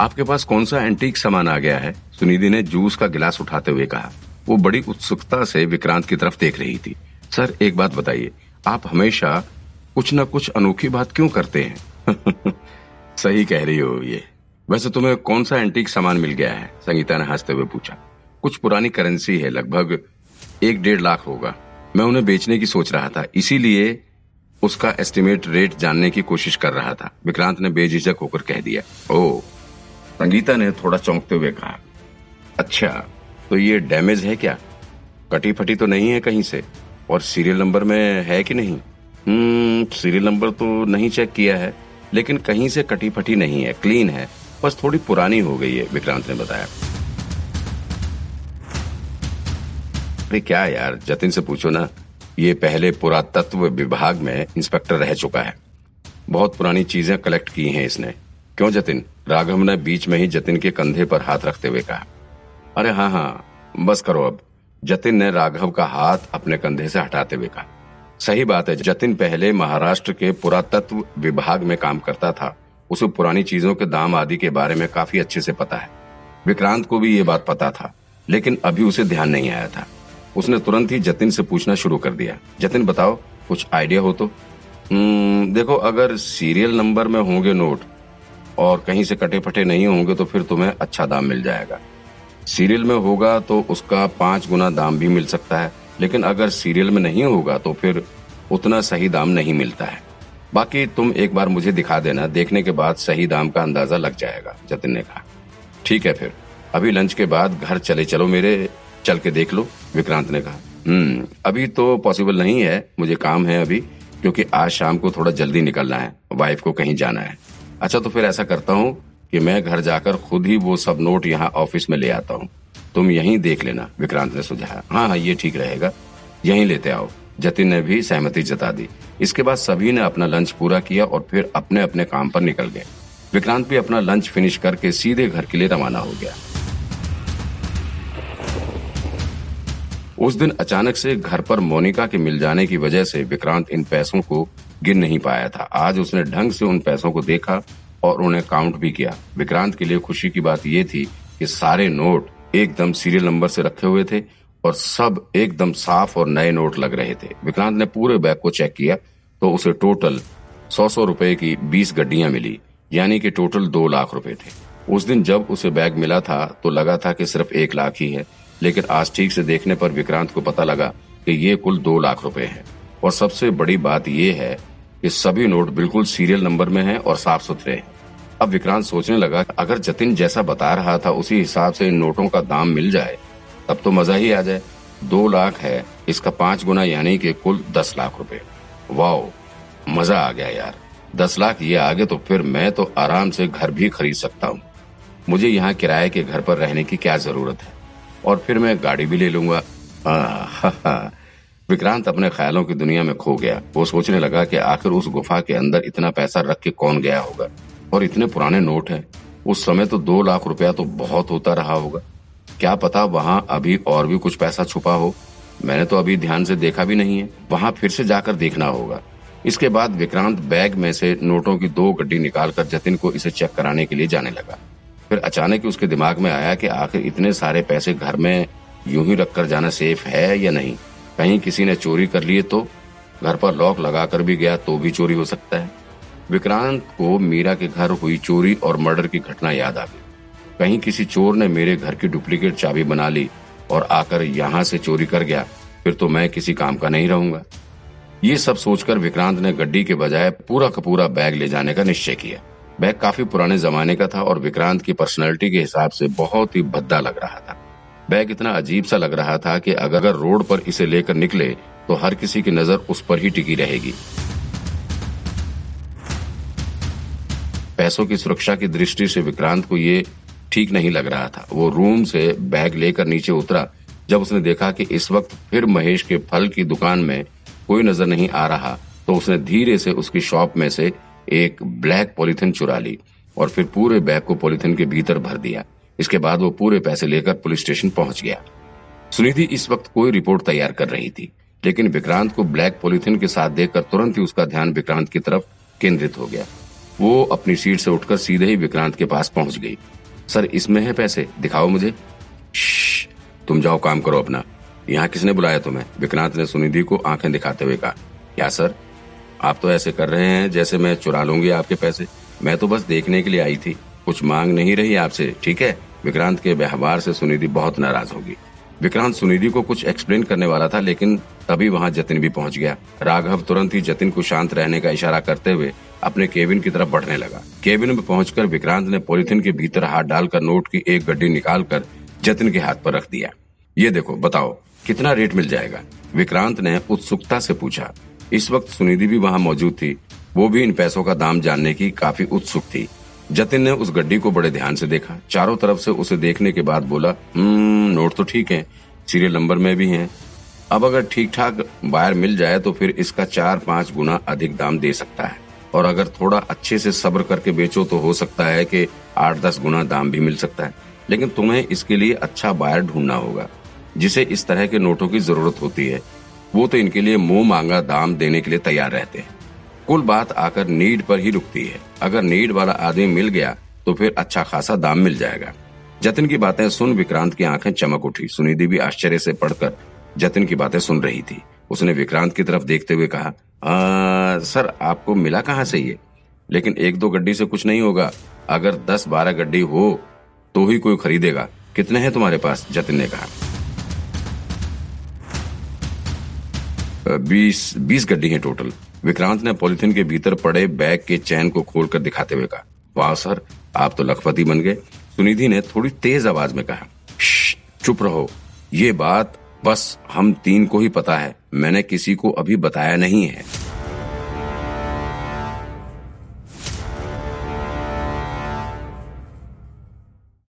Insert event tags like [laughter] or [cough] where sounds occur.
आपके पास कौन सा एंटीक सामान आ गया है? सुनिधि ने जूस का गिलास उठाते हुए कहा। वो बड़ी उत्सुकता से विक्रांत की तरफ़ देख रही थी। सर, एक बात बताइए। आप हमेशा कुछ न कुछ अनोखी बात क्यों करते हैं? [laughs] सही कह रही हो ये। वैसे तुम्हें कौन सा एंटीक सामान मिल गया है? संगीता ने हँसते हुए पूछा। कुछ पुरानी करेंसी है, लगभग एक डेढ़ लाख होगा। मैं उन्हें बेचने की सोच रहा था, इसीलिए उसका एस्टिमेट रेट जानने की कोशिश कर रहा था। विक्रांत ने बेझिझक होकर कह दिया ओ संगीता ने थोड़ा चौंकते हुए कहा अच्छा तो ये डैमेज है क्या? कटी फटी तो नहीं है कहीं से? और सीरियल नंबर में है कि नहीं? हम्म सीरियल नंबर तो नहीं चेक किया है, लेकिन कहीं से कटी फटी नहीं है, क्लीन है। बस थोड़ी पुरानी हो गई है, विक्रांत ने बताया। अरे क्या यार, जतिन से पूछो ना, ये पहले पुरातत्व विभाग में इंस्पेक्टर रह चुका है। बहुत पुरानी चीज़ें कलेक्ट की हैं इसने। क्यों जतिन? राघव ने बीच में ही जतिन के कंधे पर हाथ रखते हुए कहा। अरे हाँ हाँ बस करो अब। जतिन ने राघव का हाथ अपने कंधे से हटाते हुए कहा। सही बात है जतिन पहले महाराष्ट्र के पुरातत्व विभाग में काम करता था। उसे पुरानी चीज़ों के दाम आदि के बारे में काफ़ी अच्छे से पता है। विक्रांत को भी ये बात पता था लेकिन अभी उसे ध्यान नहीं आया था। उसने तुरंत ही जतिन से पूछना शुरू कर दिया। जतिन बताओ कुछ आइडिया हो तो? हम्म, देखो अगर सीरियल नंबर में होंगे नोट और कहीं से कटे फटे नहीं होंगे तो फिर तुम्हें अच्छा दाम मिल जाएगा। सीरियल में होगा तो उसका पाँच गुना दाम भी मिल सकता है, लेकिन अगर सीरियल में नहीं होगा तो फिर उतना सही दाम नहीं मिलता है। बाकी तुम एक बार मुझे दिखा देना, देखने के बाद सही दाम का अंदाज़ा लग जाएगा, जतिन ने कहा ठीक है फिर। अभी लंच के बाद घर चले चलो मेरे, चल के देख लो, विक्रांत ने कहा। हम्म अभी तो पॉसिबल नहीं है, मुझे काम है अभी, क्योंकि आज शाम को थोड़ा जल्दी निकलना है, वाइफ को कहीं जाना है। अच्छा तो फिर ऐसा करता हूँ कि मैं घर जाकर खुद ही वो सब नोट यहाँ ऑफ़िस में ले आता हूँ। तुम यहीं देख लेना, विक्रांत ने सुझाया। हाँ हाँ ये ठीक रहेगा। यहीं लेते आओ। जतिन ने भी सहमति जता दी। इसके बाद सभी ने अपना लंच पूरा किया और फिर अपने अपने काम पर निकल गए। विक्रांत भी अपना लंच फिनिश करके सीधे घर के लिए रवाना हो गया। उस दिन अचानक से घर पर मोनिका के मिल जाने की वजह से विक्रांत इन पैसों को गिन नहीं पाया था। आज उसने ढंग से उन पैसों को देखा और उन्हें काउंट भी किया। विक्रांत के लिए खुशी की बात यह थी कि सारे नोट एकदम सीरियल नंबर से रखे हुए थे और सब एकदम साफ़ और नए नोट लग रहे थे। विक्रांत ने पूरे बैग को चेक किया तो उसे टोटल सौ सौ रुपए की बीस गड्डियाँ मिली, यानी कि टोटल दो लाख रुपए थे। उस दिन जब उसे बैग मिला था तो लगा था कि सिर्फ़ एक लाख ही है, लेकिन आज ठीक से देखने पर विक्रांत को पता लगा कि ये कुल दो लाख रुपए हैं। और सबसे बड़ी बात यह है कि सभी नोट बिल्कुल सीरियल नंबर में हैं और साफ़ सुथरे हैं। अब विक्रांत सोचने लगा, अगर जतिन जैसा बता रहा था उसी हिसाब से इन नोटों का दाम मिल जाए, तब तो मज़ा ही आ जाए। दो लाख है, इसका पाँच गुना यानी कि कुल दस लाख रुपए। वाओ, मज़ा आ गया यार। दस लाख ये आगे तो फिर मैं तो आराम से घर भी खरीद सकता हूँ। मुझे यहाँ किराए के घर पर रहने की क्या ज़रूरत है? और फिर मैं गाड़ी भी ले लूँगा। विक्रांत अपने ख्यालों की दुनिया में खो गया। वो सोचने लगा कि आखिर उस गुफा के अंदर इतना पैसा रख के कौन गया होगा? और इतने पुराने नोट हैं। उस समय तो दो लाख रुपया तो बहुत होता रहा होगा। क्या पता वहाँ अभी और भी कुछ पैसा छुपा हो? मैंने तो अभी ध्यान से देखा भी नहीं है। वहाँ फिर से जाकर देखना होगा। इसके बाद विक्रांत बैग में से नोटों की दो गड्डी निकालकर जतिन को इसे चेक कराने के लिए जाने लगा। फिर अचानक ही उसके दिमाग में आया कि आखिर इतने सारे पैसे घर में यूँ ही रखकर जाना सेफ़ है या नहीं। कहीं किसी ने चोरी कर लिए तो घर पर लॉक लगाकर भी गया तो भी चोरी हो सकता है। विक्रांत को मीरा के घर हुई चोरी और मर्डर की घटना याद आ गई। कहीं किसी चोर ने मेरे घर की डुप्लीकेट चाबी बना ली और आकर यहाँ से चोरी कर गया, फिर तो मैं किसी काम का नहीं रहूँगा। ये सब सोचकर विक्रांत ने गड्डी के बजाय पूरा का पूरा बैग ले जाने का निश्चय किया। बैग काफ़ी पुराने जमाने का था और विक्रांत की पर्सनैलिटी के हिसाब से बहुत ही भद्दा लग रहा था। बैग इतना अजीब सा लग रहा था कि अगर रोड पर इसे लेकर निकले तो हर किसी की नज़र उस पर ही टिकी रहेगी। पैसों की सुरक्षा की दृष्टि से विक्रांत को ये ठीक नहीं लग रहा था। वो रूम से बैग लेकर नीचे उतरा, जब उसने देखा कि इस वक्त फिर महेश के फल की दुकान में कोई नज़र नहीं आ रहा तो उसने धीरे से उसकी शॉप में से एक ब्लैक पॉलिथिन चुरा ली और फिर पूरे बैग को पॉलिथिन के भीतर भर दिया। इसके बाद वो पूरे पैसे लेकर पुलिस स्टेशन पहुँच गया। सुनिधि इस वक्त कोई रिपोर्ट तैयार कर रही थी, लेकिन विक्रांत को ब्लैक पॉलिथिन के साथ देखकर तुरंत ही उसका ध्यान विक्रांत की तरफ़ केंद्रित हो गया। वो अपनी सीट से उठकर सीधे ही विक्रांत के पास पहुँच गई। सर, इसमें है पैसे? दिखाओ मुझे। तुम जाओ काम करो अपना। यहाँ किसने बुलाया तुम्हें? विक्रांत ने सुनिधि को आँखें दिखाते हुए कहा। क्या, सर? आप तो ऐसे कर रहे हैं जैसे मैं चुरा लूँगी आपके पैसे। मैं तो बस देखने के लिए आई थी। कुछ मांग नहीं रही आपसे, ठीक है? विक्रांत के व्यवहार से सुनिधि बहुत नाराज़ होगी। विक्रांत सुनिधि को कुछ एक्सप्लेन करने वाला था, लेकिन तभी वहाँ जतिन भी पहुँच गया। राघव तुरंत ही जतिन को शांत रहने का इशारा करते हुए अपने केबिन की तरफ़ बढ़ने लगा। केबिन में पहुंचकर विक्रांत ने पॉलिथीन के भीतर हाथ डालकर नोट की एक गड्डी निकालकर जतिन के हाथ पर रख दिया। ये देखो, बताओ, कितना रेट मिल जाएगा? विक्रांत ने उत्सुकता से पूछा। इस वक्त सुनिधि भी वहाँ मौजूद थी। वो भी इन पैसों का दाम जानने की काफ़ी उत्सुक थी। जतिन ने उस गड्डी को बड़े ध्यान से देखा। चारों तरफ़ से उसे देखने के बाद बोला हम्म नोट तो ठीक है। सीरियल नंबर में भी है। अब अगर ठीक ठाक बायर मिल जाए तो फिर इसका चार पाँच गुना अधिक दाम दे सकता है। और अगर थोड़ा अच्छे से सब्र करके बेचो तो हो सकता है कि आठ दस गुना दाम भी मिल सकता है। लेकिन तुम्हें इसके लिए अच्छा बायर ढूंढना होगा, जिसे इस तरह के नोटों की ज़रूरत होती है। वो तो इनके लिए मुँह मांगा दाम देने के लिए तैयार रहते हैं। कुल बात आकर नीड पर ही रुकती है। अगर नीड वाला आदमी मिल गया तो फिर अच्छा खासा दाम मिल जाएगा। जतिन की बातें सुन विक्रांत की आँखें चमक उठी। सुनिधि भी आश्चर्य से पढ़कर जतिन की बातें सुन रही थी। उसने विक्रांत की तरफ़ देखते हुए कहा आ, सर आपको मिला कहाँ से ये? लेकिन एक दो गड्डी से कुछ नहीं होगा। अगर दस बारह गड्डी हो तो ही कोई खरीदेगा। कितने हैं तुम्हारे पास? जतिन ने कहा बीस बीस गड्डी हैं टोटल। विक्रांत ने पॉलिथिन के भीतर पड़े बैग के चैन को खोलकर दिखाते हुए कहा, वाह सर, आप तो लखपति बन गए। सुनिधि ने थोड़ी तेज आवाज़ में कहा चुप रहो। ये बात बस हम तीन को ही पता है। मैंने किसी को अभी बताया नहीं है।